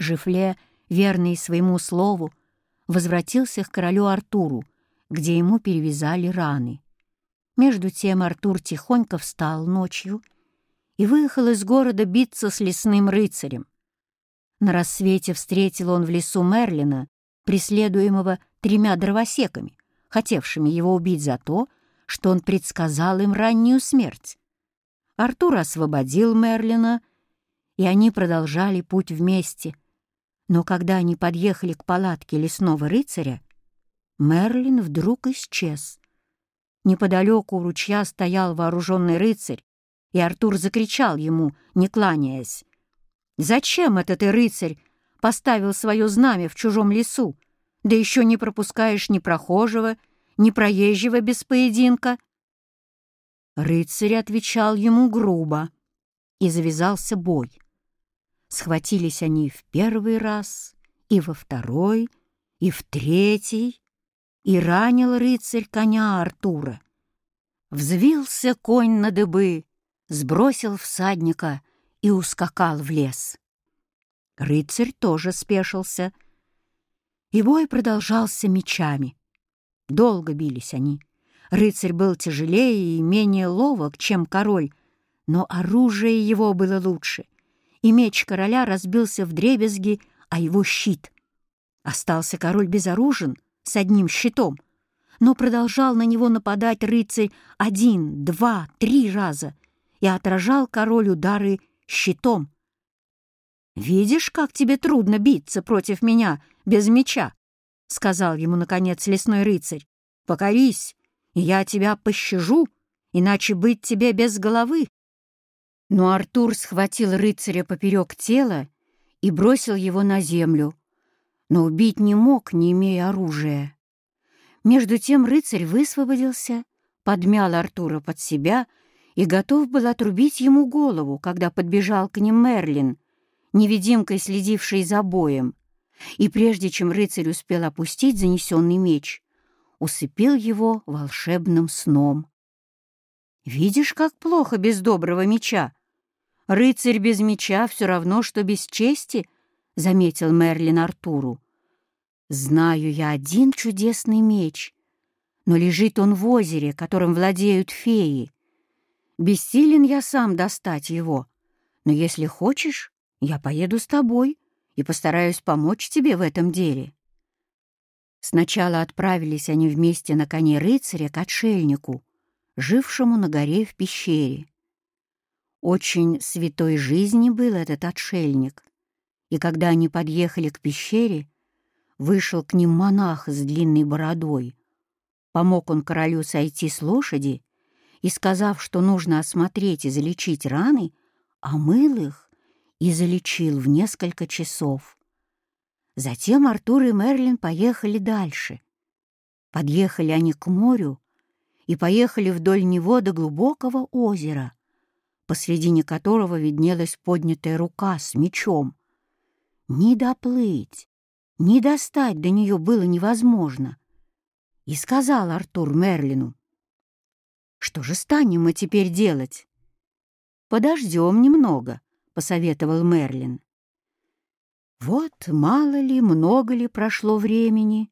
Жифле, верный своему слову, возвратился к королю Артуру, где ему перевязали раны. Между тем Артур тихонько встал ночью и выехал из города биться с лесным рыцарем. На рассвете встретил он в лесу Мерлина, преследуемого тремя дровосеками, хотевшими его убить за то, что он предсказал им раннюю смерть. Артур освободил Мерлина, и они продолжали путь вместе. Но когда они подъехали к палатке лесного рыцаря, Мерлин вдруг исчез. Неподалеку у ручья стоял вооруженный рыцарь, и Артур закричал ему, не кланяясь. «Зачем это ты, рыцарь, поставил свое знамя в чужом лесу, да еще не пропускаешь ни прохожего, ни проезжего без поединка?» Рыцарь отвечал ему грубо, и завязался бой. Схватились они в первый раз, и во второй, и в третий, и ранил рыцарь коня Артура. Взвился конь на дыбы, сбросил всадника и ускакал в лес. Рыцарь тоже спешился, и бой продолжался мечами. Долго бились они. Рыцарь был тяжелее и менее ловок, чем король, но оружие его было лучше, и меч короля разбился в дребезги, а его щит. Остался король безоружен — с одним щитом, но продолжал на него нападать рыцарь один, два, три раза и отражал король удары щитом. «Видишь, как тебе трудно биться против меня без меча?» — сказал ему, наконец, лесной рыцарь. «Покорись, и я тебя пощажу, иначе быть тебе без головы». Но Артур схватил рыцаря поперек тела и бросил его на землю, но убить не мог, не имея оружия. Между тем рыцарь высвободился, подмял Артура под себя и готов был отрубить ему голову, когда подбежал к ним Мерлин, невидимкой следивший за боем, и прежде чем рыцарь успел опустить занесенный меч, усыпил его волшебным сном. «Видишь, как плохо без доброго меча? Рыцарь без меча все равно, что без чести», — заметил Мерлин Артуру. «Знаю я один чудесный меч, но лежит он в озере, которым владеют феи. Бессилен я сам достать его, но если хочешь, я поеду с тобой и постараюсь помочь тебе в этом деле». Сначала отправились они вместе на коне рыцаря к отшельнику, жившему на горе в пещере. Очень святой жизни был этот отшельник, и когда они подъехали к пещере, вышел к ним монах с длинной бородой. Помог он королю сойти с лошади и, сказав, что нужно осмотреть и залечить раны, омыл их и залечил в несколько часов. Затем Артур и Мерлин поехали дальше. Подъехали они к морю и поехали вдоль него до глубокого озера, посредине которого виднелась поднятая рука с мечом. Ни доплыть, ни достать до нее было невозможно. И сказал Артур Мерлину, «Что же станем мы теперь делать?» «Подождем немного», — посоветовал Мерлин. Вот мало ли, много ли прошло времени.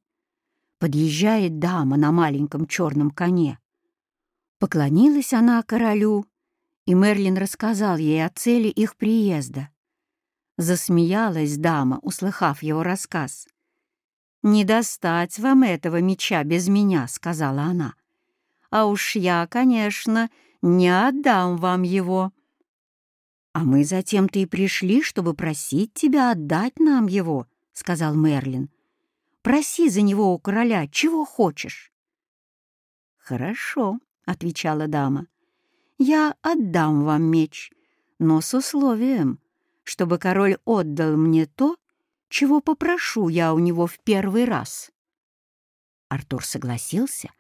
Подъезжает дама на маленьком черном коне. Поклонилась она королю, и Мерлин рассказал ей о цели их приезда. Засмеялась дама, услыхав его рассказ. «Не достать вам этого меча без меня», — сказала она. «А уж я, конечно, не отдам вам его». «А мы затем-то и пришли, чтобы просить тебя отдать нам его», — сказал Мерлин. «Проси за него у короля, чего хочешь». «Хорошо», — отвечала дама. «Я отдам вам меч, но с условием, чтобы король отдал мне то, чего попрошу я у него в первый раз. Артур согласился,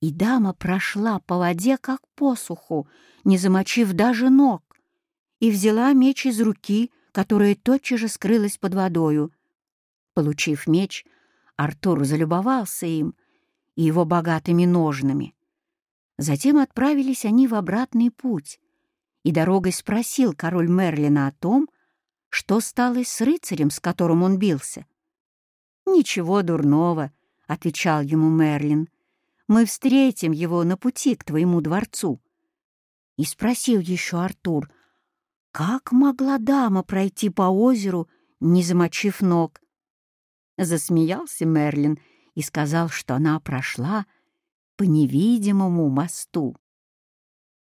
и дама прошла по воде, как посуху, не замочив даже ног, и взяла меч из руки, которая тотчас же скрылась под водою. Получив меч, Артур залюбовался им и его богатыми ножнами. Затем отправились они в обратный путь, и дорогой спросил король Мерлина о том, что стало с рыцарем, с которым он бился. «Ничего дурного», — отвечал ему Мерлин. «Мы встретим его на пути к твоему дворцу». И спросил еще Артур, как могла дама пройти по озеру, не замочив ног? Засмеялся Мерлин и сказал, что она прошла по невидимому мосту.